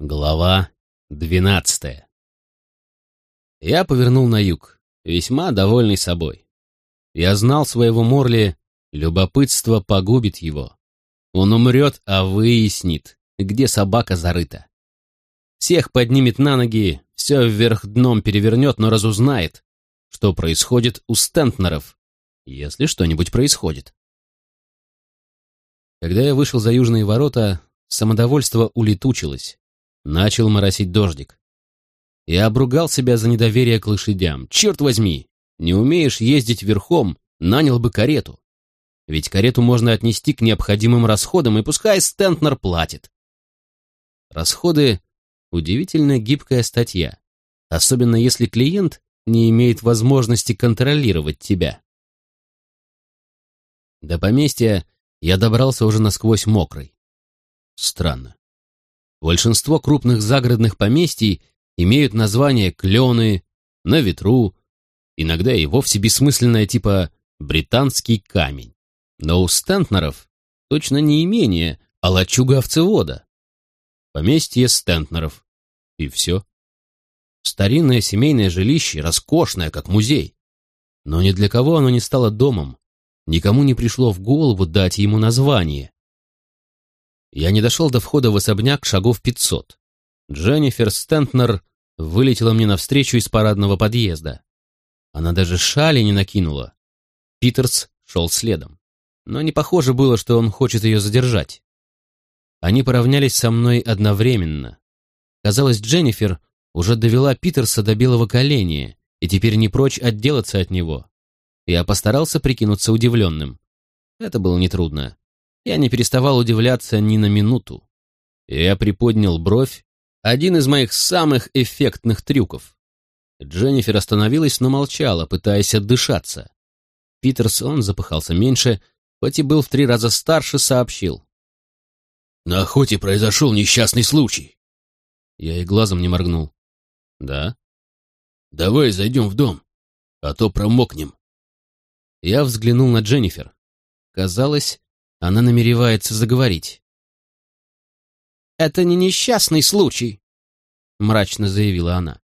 Глава двенадцатая Я повернул на юг, весьма довольный собой. Я знал своего Морли, любопытство погубит его. Он умрет, а выяснит, где собака зарыта. Всех поднимет на ноги, все вверх дном перевернет, но разузнает, что происходит у Стентнеров, если что-нибудь происходит. Когда я вышел за южные ворота, самодовольство улетучилось. Начал моросить дождик. Я обругал себя за недоверие к лошадям. Черт возьми, не умеешь ездить верхом, нанял бы карету. Ведь карету можно отнести к необходимым расходам, и пускай Стентнер платит. Расходы — удивительно гибкая статья, особенно если клиент не имеет возможности контролировать тебя. До поместья я добрался уже насквозь мокрый. Странно. Большинство крупных загородных поместий имеют название «клены», «на ветру», иногда и вовсе бессмысленное типа «британский камень». Но у Стентнеров точно не имение, а лачуга овцевода. Поместье Стентнеров. И все. Старинное семейное жилище, роскошное, как музей. Но ни для кого оно не стало домом. Никому не пришло в голову дать ему название. Я не дошел до входа в особняк шагов пятьсот. Дженнифер Стентнер вылетела мне навстречу из парадного подъезда. Она даже шали не накинула. Питерс шел следом. Но не похоже было, что он хочет ее задержать. Они поравнялись со мной одновременно. Казалось, Дженнифер уже довела Питерса до белого коленя и теперь не прочь отделаться от него. Я постарался прикинуться удивленным. Это было нетрудно. Я не переставал удивляться ни на минуту. Я приподнял бровь. Один из моих самых эффектных трюков. Дженнифер остановилась, но молчала, пытаясь отдышаться. Питерс, он запыхался меньше, хоть и был в три раза старше, сообщил. «На охоте произошел несчастный случай». Я и глазом не моргнул. «Да?» «Давай зайдем в дом, а то промокнем». Я взглянул на Дженнифер. Казалось, она намеревается заговорить. «Это не несчастный случай», — мрачно заявила она.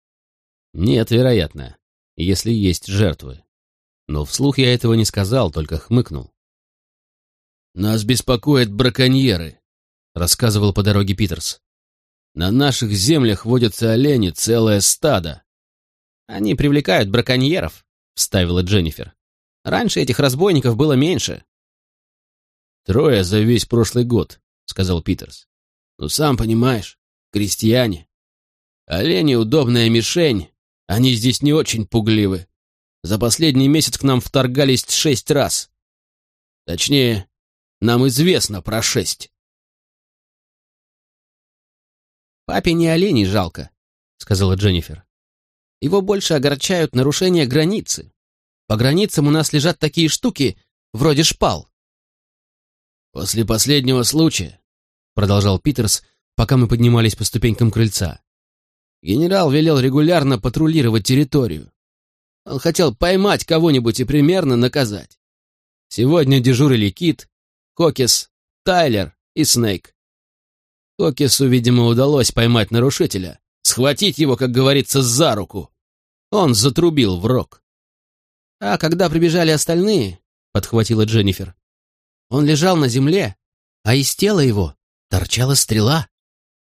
«Нет, вероятно, если есть жертвы. Но вслух я этого не сказал, только хмыкнул. «Нас беспокоят браконьеры», — рассказывал по дороге Питерс. «На наших землях водятся олени, целое стадо». «Они привлекают браконьеров», — вставила Дженнифер. «Раньше этих разбойников было меньше». «Трое за весь прошлый год», — сказал Питерс. «Ну, сам понимаешь, крестьяне. Олени — удобная мишень, они здесь не очень пугливы. За последний месяц к нам вторгались шесть раз. Точнее, нам известно про шесть». «Папе не оленей жалко», — сказала Дженнифер. «Его больше огорчают нарушения границы. По границам у нас лежат такие штуки, вроде шпал. «После последнего случая», — продолжал Питерс, пока мы поднимались по ступенькам крыльца, генерал велел регулярно патрулировать территорию. Он хотел поймать кого-нибудь и примерно наказать. Сегодня дежурили Кит, Кокис, Тайлер и Снейк. Кокису, видимо, удалось поймать нарушителя, схватить его, как говорится, за руку. Он затрубил в рог. «А когда прибежали остальные», — подхватила Дженнифер, он лежал на земле, а из тела его торчала стрела.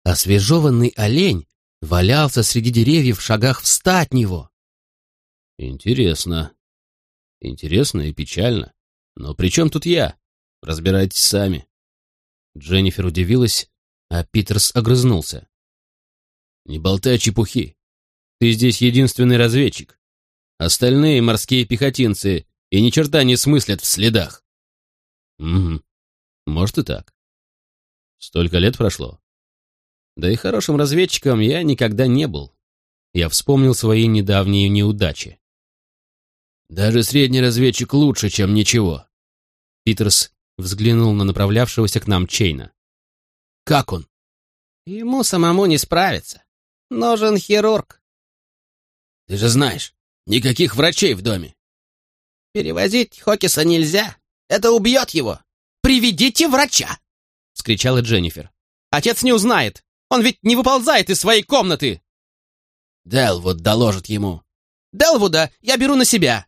Освежеванный олень валялся среди деревьев в шагах встать от него. Интересно. Интересно и печально. Но при чем тут я? Разбирайтесь сами. Дженнифер удивилась, а Питерс огрызнулся. Не болтай чепухи. Ты здесь единственный разведчик. Остальные морские пехотинцы и ни черта не смыслят в следах. Угу. Может и так. Столько лет прошло. Да и хорошим разведчиком я никогда не был. Я вспомнил свои недавние неудачи. Даже средний разведчик лучше, чем ничего. Питерс взглянул на направлявшегося к нам Чейна. Как он? Ему самому не справиться. Нужен хирург. Ты же знаешь, никаких врачей в доме. Перевозить Хокиса нельзя. Это убьет его! Приведите врача!» — скричала Дженнифер. «Отец не узнает! Он ведь не выползает из своей комнаты!» Делвуд доложит ему. «Делвуда я беру на себя!»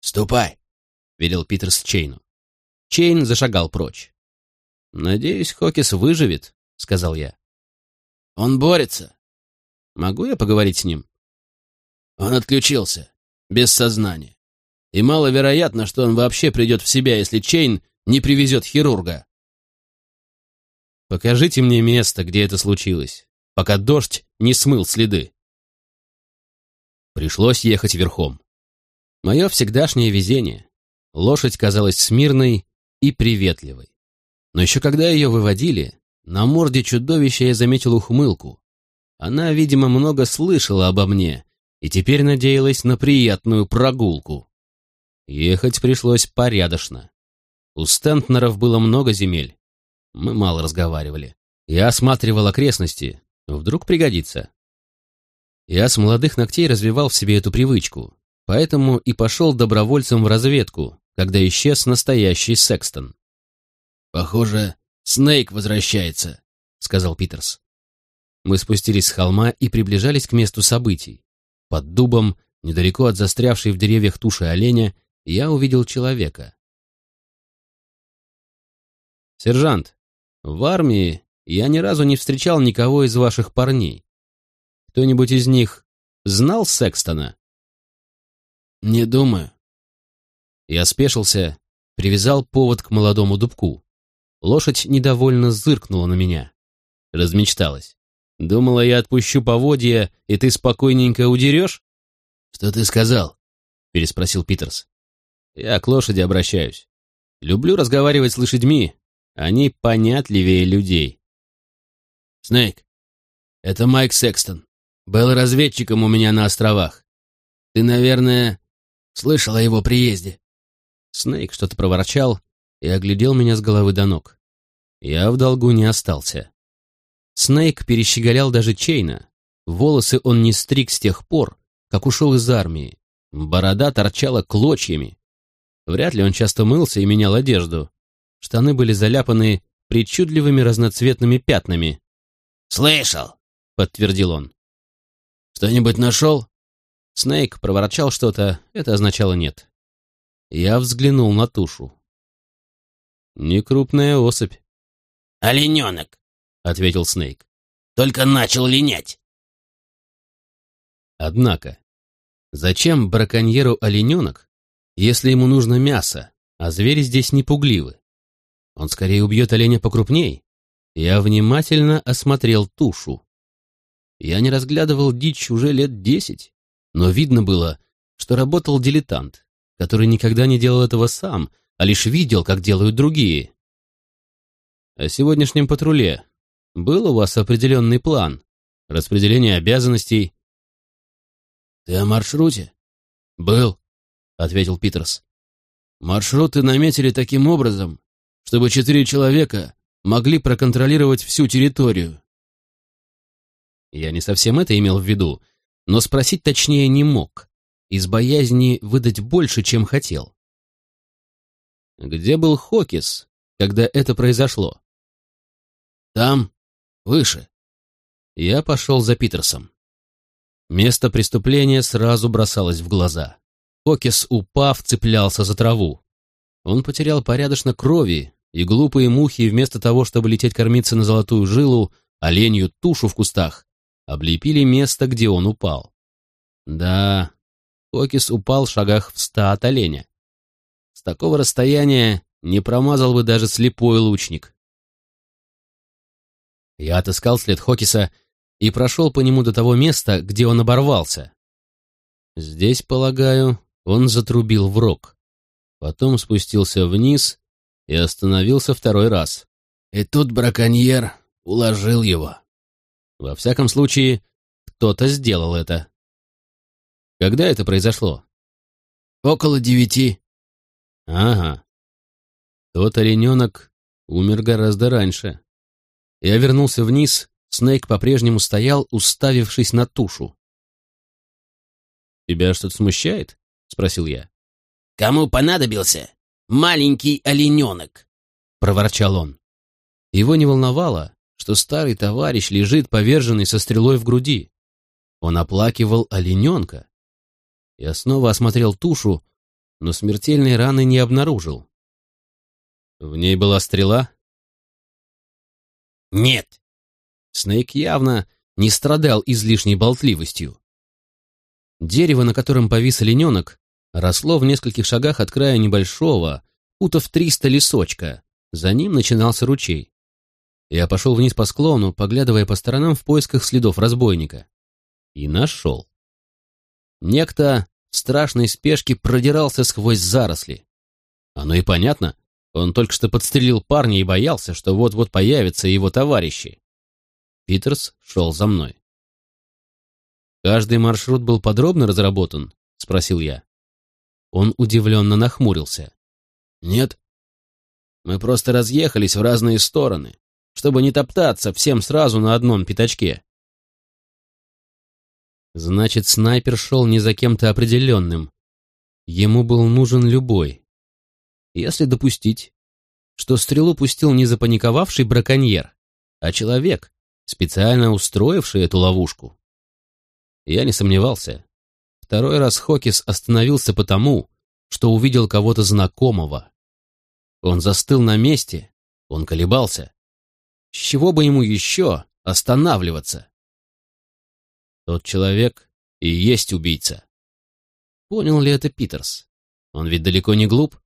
«Ступай!» — велел Питерс Чейну. Чейн зашагал прочь. «Надеюсь, Хокис выживет», — сказал я. «Он борется. Могу я поговорить с ним?» Он отключился, без сознания. И маловероятно, что он вообще придет в себя, если Чейн не привезет хирурга. Покажите мне место, где это случилось, пока дождь не смыл следы. Пришлось ехать верхом. Мое всегдашнее везение. Лошадь казалась смирной и приветливой. Но еще когда ее выводили, на морде чудовища я заметил ухмылку. Она, видимо, много слышала обо мне и теперь надеялась на приятную прогулку. Ехать пришлось порядочно. У Стентнеров было много земель. Мы мало разговаривали. Я осматривал окрестности. Вдруг пригодится. Я с молодых ногтей развивал в себе эту привычку, поэтому и пошел добровольцем в разведку, когда исчез настоящий Секстон. «Похоже, Снейк возвращается», — сказал Питерс. Мы спустились с холма и приближались к месту событий. Под дубом, недалеко от застрявшей в деревьях туши оленя, я увидел человека. «Сержант, в армии я ни разу не встречал никого из ваших парней. Кто-нибудь из них знал Секстона?» «Не думаю». Я спешился, привязал повод к молодому дубку. Лошадь недовольно зыркнула на меня. Размечталась. Думала, я отпущу поводья, и ты спокойненько удерешь? Что ты сказал? Переспросил Питерс. Я к лошади обращаюсь. Люблю разговаривать с лошадьми. Они понятливее людей. Снейк, это Майк Секстон. Был разведчиком у меня на островах. Ты, наверное, слышал о его приезде. Снейк что-то проворчал и оглядел меня с головы до ног. Я в долгу не остался. Снейк перещеголял даже Чейна. Волосы он не стриг с тех пор, как ушел из армии. Борода торчала клочьями. Вряд ли он часто мылся и менял одежду. Штаны были заляпаны причудливыми разноцветными пятнами. «Слышал!» — подтвердил он. «Что-нибудь нашел?» Снейк проворчал что-то, это означало нет. Я взглянул на тушу. Некрупная особь. «Олененок!» — ответил Снейк. «Только начал линять!» Однако, зачем браконьеру олененок, если ему нужно мясо, а звери здесь не пугливы? Он скорее убьет оленя покрупней. Я внимательно осмотрел тушу. Я не разглядывал дичь уже лет десять, но видно было, что работал дилетант, который никогда не делал этого сам, а лишь видел, как делают другие. О сегодняшнем патруле был у вас определенный план? Распределение обязанностей?» «Ты о маршруте?» «Был», — ответил Питерс. «Маршруты наметили таким образом, чтобы четыре человека могли проконтролировать всю территорию». Я не совсем это имел в виду, но спросить точнее не мог, из боязни выдать больше, чем хотел. Где был Хокис, когда это произошло? Там, Выше. Я пошел за Питерсом. Место преступления сразу бросалось в глаза. Кокис, упав, цеплялся за траву. Он потерял порядочно крови, и глупые мухи, вместо того, чтобы лететь кормиться на золотую жилу, оленью тушу в кустах, облепили место, где он упал. Да, Кокис упал в шагах в ста от оленя. С такого расстояния не промазал бы даже слепой лучник. Я отыскал след Хокиса и прошел по нему до того места, где он оборвался. Здесь, полагаю, он затрубил в рог. Потом спустился вниз и остановился второй раз. И тут браконьер уложил его. Во всяком случае, кто-то сделал это. Когда это произошло? Около девяти. Ага. Тот олененок умер гораздо раньше. Я вернулся вниз, Снейк по-прежнему стоял, уставившись на тушу. «Тебя что-то смущает?» — спросил я. «Кому понадобился маленький олененок?» — проворчал он. Его не волновало, что старый товарищ лежит поверженный со стрелой в груди. Он оплакивал олененка. Я снова осмотрел тушу, но смертельной раны не обнаружил. В ней была стрела? Нет. Снейк явно не страдал излишней болтливостью. Дерево, на котором повис олененок, росло в нескольких шагах от края небольшого, футов триста лесочка. За ним начинался ручей. Я пошел вниз по склону, поглядывая по сторонам в поисках следов разбойника. И нашел. Некто в страшной спешке продирался сквозь заросли. Оно и понятно. Он только что подстрелил парня и боялся, что вот-вот появятся его товарищи. Питерс шел за мной. «Каждый маршрут был подробно разработан?» — спросил я. Он удивленно нахмурился. «Нет. Мы просто разъехались в разные стороны, чтобы не топтаться всем сразу на одном пятачке». Значит, снайпер шел не за кем-то определенным. Ему был нужен любой. Если допустить, что стрелу пустил не запаниковавший браконьер, а человек, специально устроивший эту ловушку. Я не сомневался. Второй раз Хокис остановился потому, что увидел кого-то знакомого. Он застыл на месте, он колебался. С чего бы ему еще останавливаться? Тот человек и есть убийца. Понял ли это Питерс? Он ведь далеко не глуп.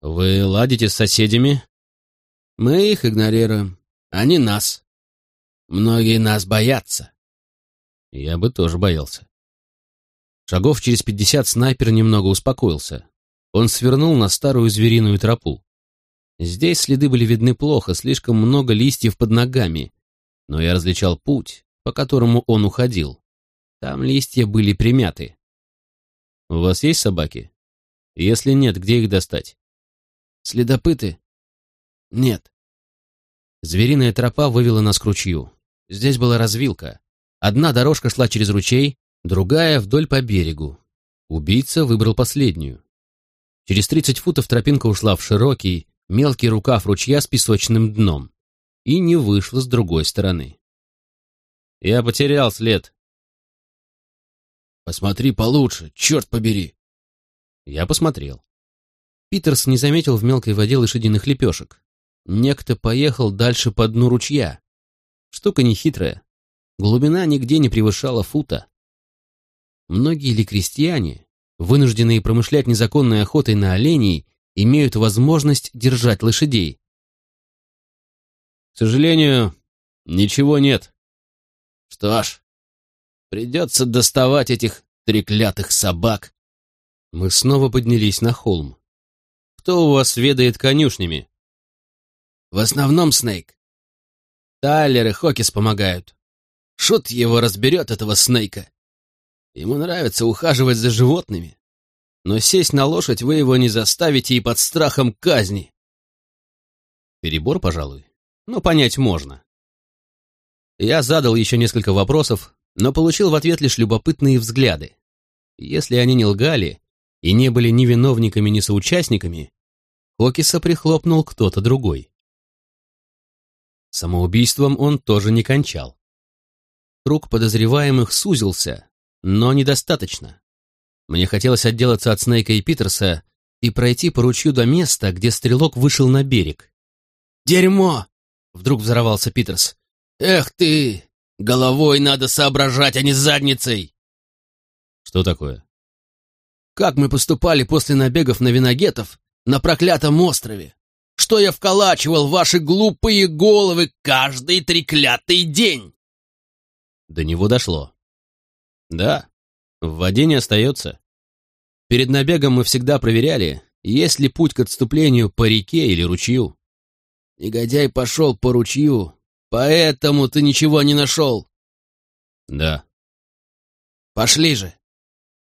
Вы ладите с соседями? Мы их игнорируем, они нас. Многие нас боятся. Я бы тоже боялся. Шагов через пятьдесят снайпер немного успокоился. Он свернул на старую звериную тропу. Здесь следы были видны плохо, слишком много листьев под ногами, но я различал путь, по которому он уходил. Там листья были примяты. «У вас есть собаки? Если нет, где их достать?» «Следопыты?» «Нет». Звериная тропа вывела нас к ручью. Здесь была развилка. Одна дорожка шла через ручей, другая вдоль по берегу. Убийца выбрал последнюю. Через 30 футов тропинка ушла в широкий, мелкий рукав ручья с песочным дном и не вышла с другой стороны. Я потерял след. Посмотри получше, черт побери. Я посмотрел. Питерс не заметил в мелкой воде лошадиных лепешек. Некто поехал дальше по дну ручья. Штука нехитрая. Глубина нигде не превышала фута. Многие ли крестьяне, вынужденные промышлять незаконной охотой на оленей, имеют возможность держать лошадей? К сожалению, ничего нет. Что ж, придется доставать этих треклятых собак. Мы снова поднялись на холм. Кто у вас ведает конюшнями? В основном Снейк. Тайлер и Хокис помогают. Шут его разберет, этого Снейка. Ему нравится ухаживать за животными. Но сесть на лошадь вы его не заставите и под страхом казни. Перебор, пожалуй, но понять можно. Я задал еще несколько вопросов, но получил в ответ лишь любопытные взгляды. Если они не лгали и не были ни виновниками, ни соучастниками, Хокиса прихлопнул кто-то другой. Самоубийством он тоже не кончал. Круг подозреваемых сузился, но недостаточно. Мне хотелось отделаться от Снейка и Питерса и пройти по ручью до места, где стрелок вышел на берег. «Дерьмо!» — вдруг взорвался Питерс. «Эх ты! Головой надо соображать, а не задницей!» «Что такое?» «Как мы поступали после набегов на виногетов на проклятом острове? Что я вколачивал в ваши глупые головы каждый треклятый день?» До него дошло. Да, в воде не остается. Перед набегом мы всегда проверяли, есть ли путь к отступлению по реке или ручью. Негодяй пошел по ручью, поэтому ты ничего не нашел. Да. Пошли же.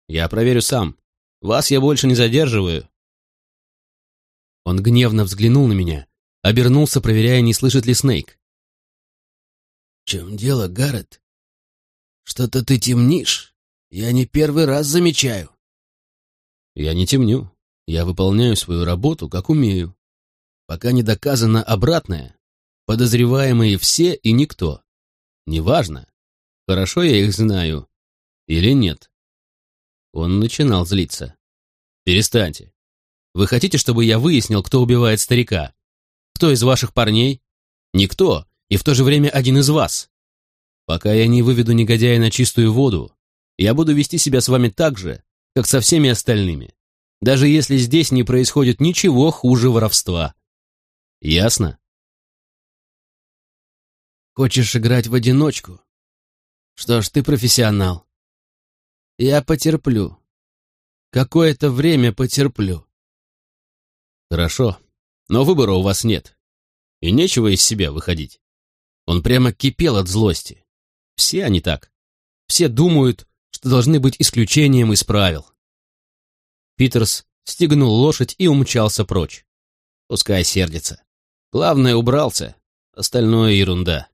Я проверю сам. Вас я больше не задерживаю. Он гневно взглянул на меня, обернулся, проверяя, не слышит ли Снейк. «В чем дело, Гаррет?» Что-то ты темнишь. Я не первый раз замечаю. Я не темню. Я выполняю свою работу, как умею. Пока не доказано обратное, Подозреваемые все и никто. Неважно, хорошо я их знаю или нет. Он начинал злиться. Перестаньте. Вы хотите, чтобы я выяснил, кто убивает старика? Кто из ваших парней? Никто, и в то же время один из вас. Пока я не выведу негодяя на чистую воду, я буду вести себя с вами так же, как со всеми остальными, даже если здесь не происходит ничего хуже воровства. Ясно? Хочешь играть в одиночку? Что ж, ты профессионал. Я потерплю. Какое-то время потерплю. Хорошо, но выбора у вас нет. И нечего из себя выходить. Он прямо кипел от злости. Все они так. Все думают, что должны быть исключением из правил. Питерс стегнул лошадь и умчался прочь. Пускай сердится. Главное, убрался. Остальное ерунда.